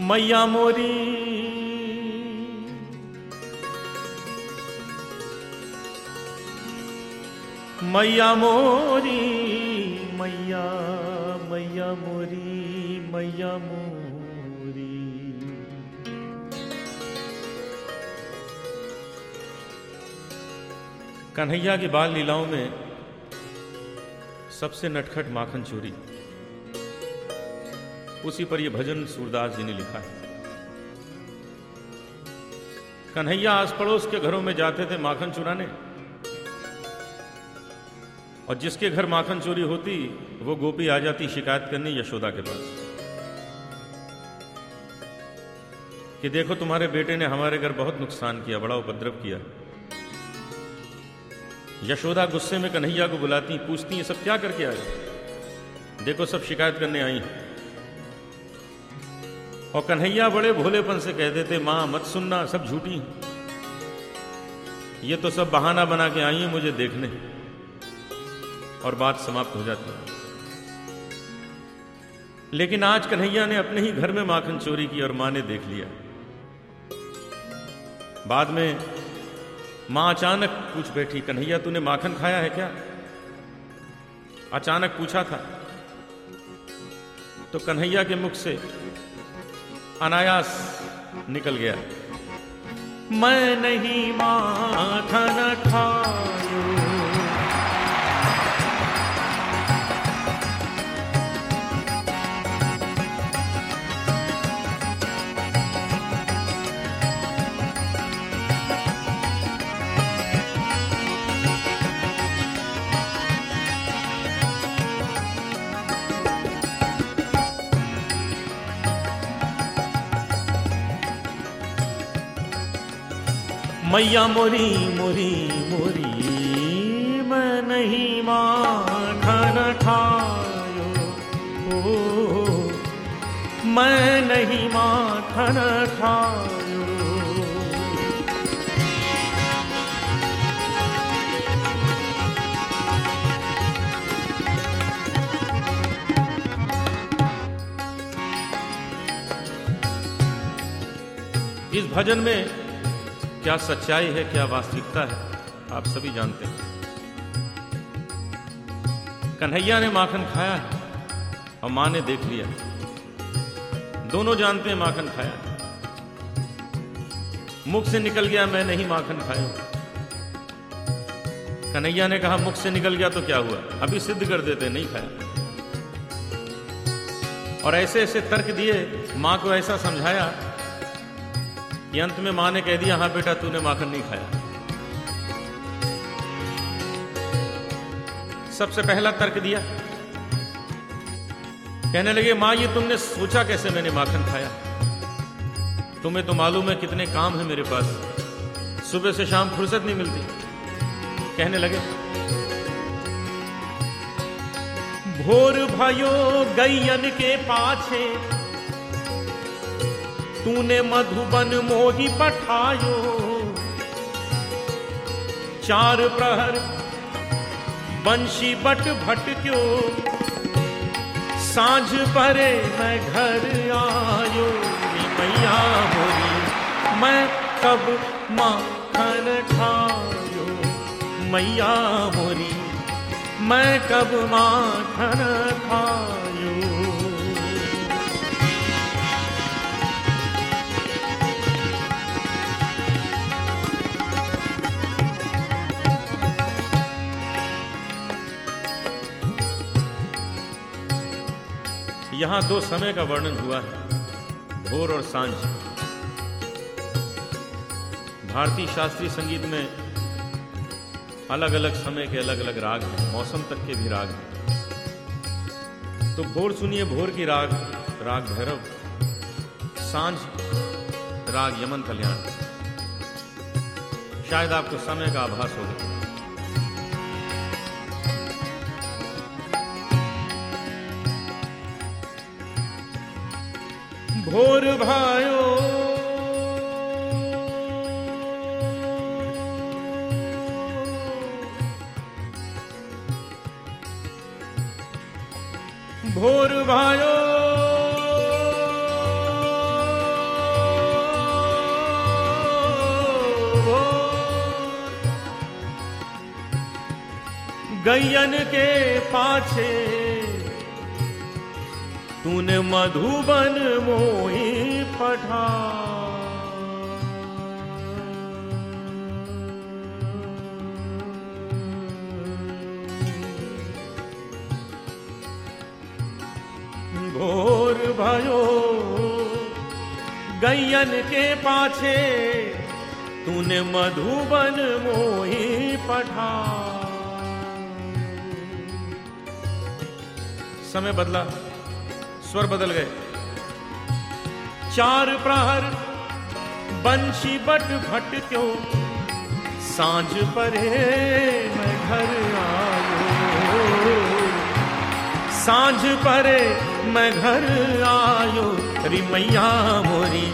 मैया मोरी। मैया मोरी, मैया मैया मोरी मैया मोरी। कन्हैया की बाल लीलाओं में सबसे नटखट माखन चोरी। उसी पर यह भजन सूरदास जी ने लिखा है। कन्हैया आस पड़ोस के घरों में जाते थे माखन चुराने। और जिसके घर माखन चोरी होती, वो गोपी आ जाती शिकायत करने यशोदा के पास। कि देखो तुम्हारे बेटे ने हमारे घर बहुत नुकसान किया, बड़ा उपद्रव किया। यशोदा गुस्से में कन्हैया को बुलाती, पूछती, ये सब क्या करके आए? देखो सब शिकायत करने आई हैं। और कन्हैया बड़े भोलेपन से कह देते माँ, मत सुनना, सब झूठी हैं। ये तो सब बहाना बना के आई है मुझे देखने। और बात समाप्त हो जाती है। लेकिन आज कन्हैया ने अपने ही घर में माखन चोरी की और माँ ने देख लिया। बाद में माँ अचानक पूछ बैठी, कन्हैया, तूने माखन खाया है क्या? अचानक पूछा था। तो कन्हैया के मुख से अनायास निकल गया। मैं नहीं माथा न खायो मैया मोरी मोरी मोरी, मैं नहीं माखन खायो ओ मैं नहीं माखन खायो इस भजन में क्या सच्चाई है, क्या वास्तविकता है, आप सभी जानते हैं। कन्हैया ने माखन खाया है, और माँ ने देख लिया दोनों जानते हैं माखन खाया है। मुख से निकल गया, मैं नहीं माखन खाया कन्हैया ने कहा, मुख से निकल गया तो क्या हुआ? अभी सिद्ध कर देते नहीं खाया। और ऐसे ऐसे तर्क दिए, माँ को ऐसा समझाया अंत में माँ ने कह दिया हाँ बेटा, तूने माखन नहीं खाया। सबसे पहला तर्क दिया। कहने लगे, माँ, ये तुमने सोचा कैसे मैंने माखन खाया? तुम्हें तो मालूम है कितने काम है मेरे पास। सुबह से शाम फुर्सत नहीं मिलती। कहने लगे, भोर भयो गैयन के पाछे तूने मधुबन मोही पठायो। चार प्रहर बंशी बट भटक्यो। साँझ परे मैं घर आयो। मैया मोरी मैं कब माखन खायो मैया मोरी मैं कब माखन खायो यहाँ दो समय का वर्णन हुआ है, भोर और साँझ। भारतीय शास्त्रीय संगीत में अलग अलग समय के अलग अलग राग हैं, मौसम तक के भी राग हैं। तो भोर सुनिए भोर की राग राग भैरव, साँझ, राग यमन कल्याण। शायद आपको समय का आभास होगा। भोर भायो। भोर भायो। गैयन के पाछे तूने मधुबन मोही पठा भोर भयो, गैयन के पाछे, तूने मधुबन मोही पठा समय बदला। स्वर बदल गए। चार प्रहर, बंशी बट भट क्यों? साँझ परे मैं घर आयो। साँझ परे मैं घर आयो। री मैया मोरी,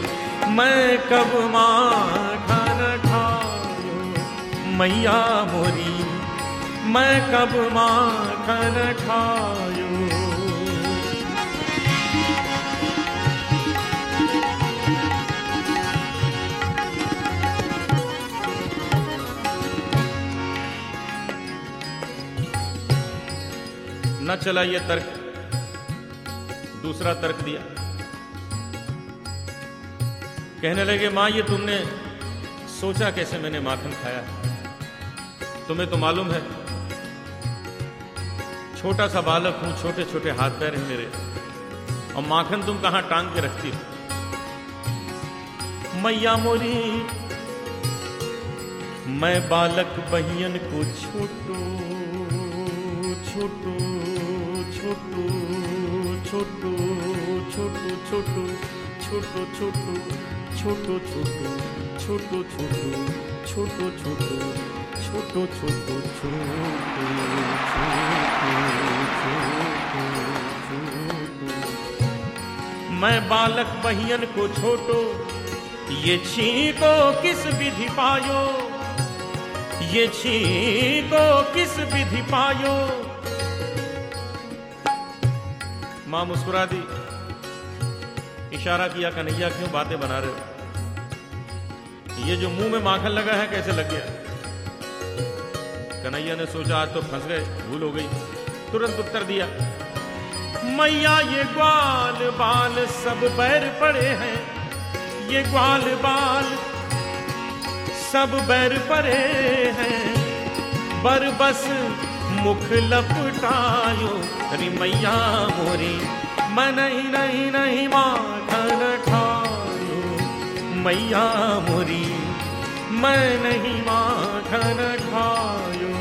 मैं कब माखन खायो मैया मोरी, मैं कब माखन खायो न चला ये तर्क। दूसरा तर्क दिया। कहने लगे, माँ, ये तुमने सोचा कैसे मैंने माखन खाया तुम्हें तो मालूम है, छोटा सा बालक हूँ छोटे छोटे हाथ पैर हैं मेरे। और माखन तुम कहाँ टांग के रखती हो? मैया मोरी, मैं बालक बहियन को छोटू छोटू छोटू छोटू छोटू छोटू छोटू छोटू छोटू छोटू छोटू छोटू छोटू छोटू छोटू छोटू मैं बालक बहियन को छोटो ये छीको किस विधि पायो ये छीको किस विधि पायो माँ मुस्कुरा दी इशारा किया, कन्हैया, क्यों बातें बना रहे हो? ये जो मुँह में माखन लगा है, कैसे लग गया? कन्हैया ने सोचा, आज तो फंस गए, भूल हो गई। तुरंत उत्तर दिया, मैया, ये ग्वाल बाल सब बैर पड़े हैं। ये ग्वाल बाल सब बैर पड़े हैं। बर बस मुख लपटायो अरे मैया मोरी मैं नहीं नहीं माखन खायो मैया मोरी मैं नहीं माखन खायो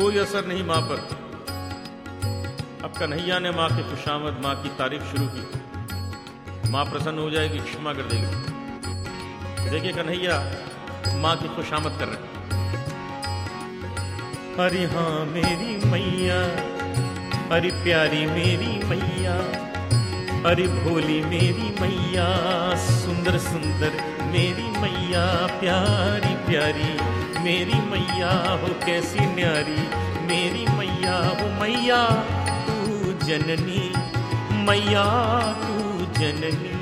कोई असर नहीं माँ पर। अब कन्हैया ने माँ की खुशामद, माँ की तारीफ़ शुरू की। माँ प्रसन्न हो जाएगी, क्षमा कर देगी। देखिए कन्हैया, माँ की खुशामद कर रहे अरे हाँ मेरी मैया, अरे प्यारी मेरी मैया, अरे भोली मेरी मैया, सुंदर सुंदर मेरी मैया, प्यारी प्यारी मेरी मैया, हो कैसी न्यारी मेरी मैया, हो मैया। जननी, मैया तू जननी।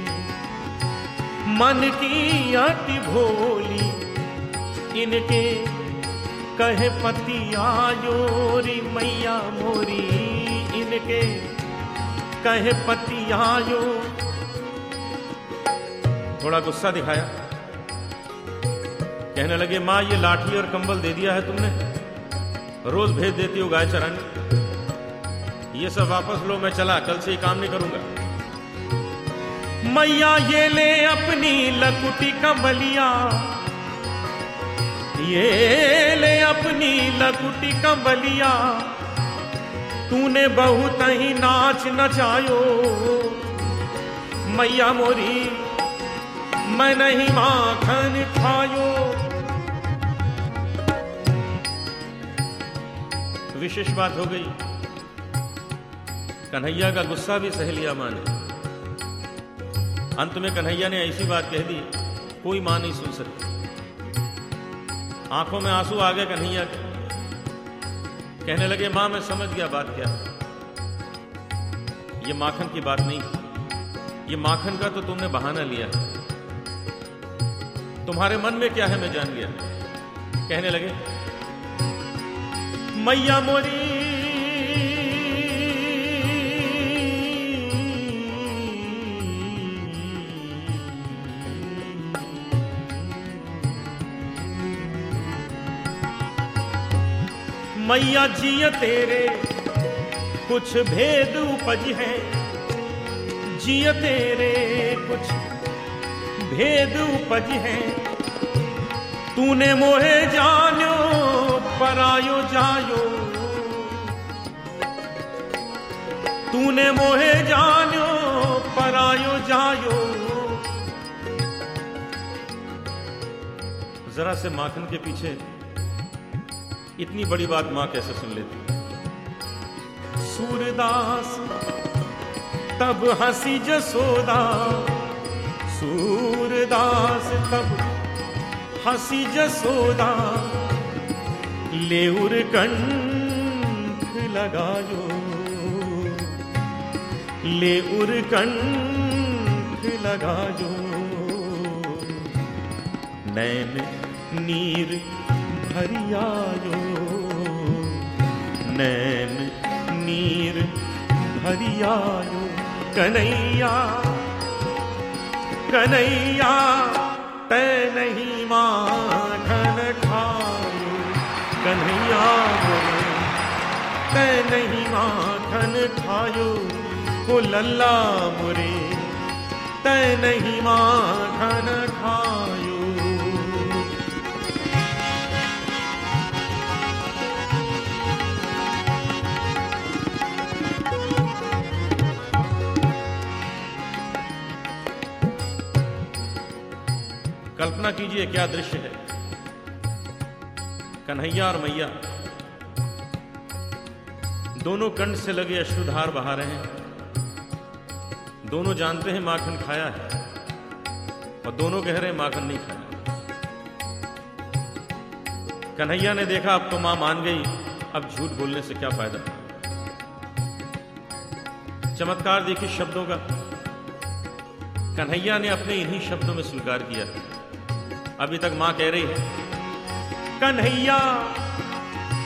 मन की अति भोली, इनके कहे पति आयो री मैया मोरी। इनके कहे पति आयो थोड़ा गुस्सा दिखाया। कहने लगे, माँ, ये लाठी और कंबल दे दिया है तुमने। रोज भेज देती हो गाय चराने। ये सब वापस लो, मैं चला, कल से ये काम नहीं करूँगा। मैया, ये ले अपनी लकुटी कंबलिया। ये ले अपनी लकुटी कंबलिया। तूने बहुत ही नाच नचायो। मैया मोरी, मैं नहीं माखन खायो। विशेष बात हो गई। कन्हैया का गुस्सा भी सह लिया माँ ने। अंत में कन्हैया ने ऐसी बात कह दी, कोई माँ नहीं सुन सकती। आँखों में आँसू आ गए कन्हैया के। कहने लगे, माँ, मैं समझ गया बात क्या है। ये माखन की बात नहीं। ये माखन का तो तुमने बहाना लिया तुम्हारे मन में क्या है, मैं जान गया। कहने लगे, मैया मोरी मैया जिया तेरे, कुछ भेद उपज है। जिया तेरे, कुछ भेद उपज है। तूने मोहे जानो, परायो जायो। तूने मोहे जानो, परायो जायो। जरा से माखन के पीछे इतनी बड़ी बात माँ कैसे सुन लेती? सूरदास तब हँसी जसोदा सूरदास तब हँसी जसोदा लेउर कंठ लगायो। लेउर कंठ लगायो। नैन, नीर भरियायो नैन, नीर भरियायो कन्हैया कन्हैया, तै नहीं माखन खायो। कन्हैया तै नहीं माखन खायो। को लल्ला मुरे, तै नहीं माखन कल्पना कीजिए क्या दृश्य है। कन्हैया और मैया। दोनों कंठ से लगे अश्रुधार बहा रहे हैं। दोनों जानते हैं माखन खाया है, और दोनों कह रहे हैं माखन नहीं खाया। कन्हैया ने देखा, अब तो माँ मान गई, अब झूठ बोलने से क्या फ़ायदा? चमत्कार देखिए शब्दों का। कन्हैया ने अपने इन्हीं शब्दों में स्वीकार किया। अभी तक माँ कह रही कन्हैया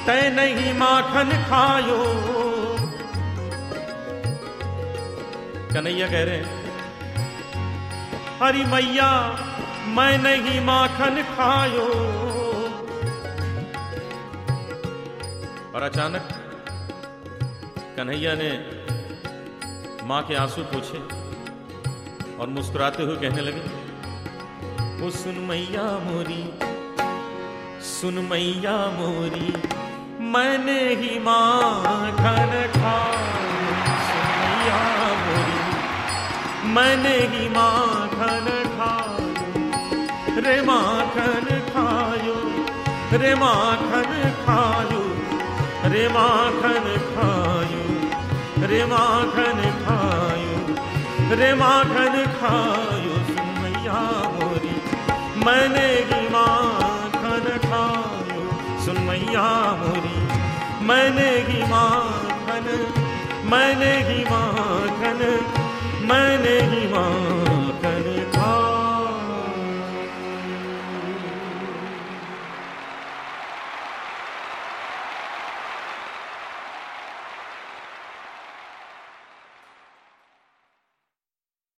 तय नहीं माखन खायो। कन्हैया कह रहे हैं हरी मैया, मैं नहीं माखन खायो। और अचानक कन्हैया ने माँ के आँसू पूछे और मुस्कुराते हुए कहने लगे वो सुन मैया मोरी, सुन मैया मोरी, मैंने ही माखन खायो सुन मैया मोरी, मैंने ही माखन खायो रे माखन खायो रे माखन खायो रे माखन खायो रे माखन खायो रे माखन खायो सुन मैया मैंने ही माखन खायो सुन मैया मोरी, मैंने ही माखन मैंने ही माखन मैंने माखन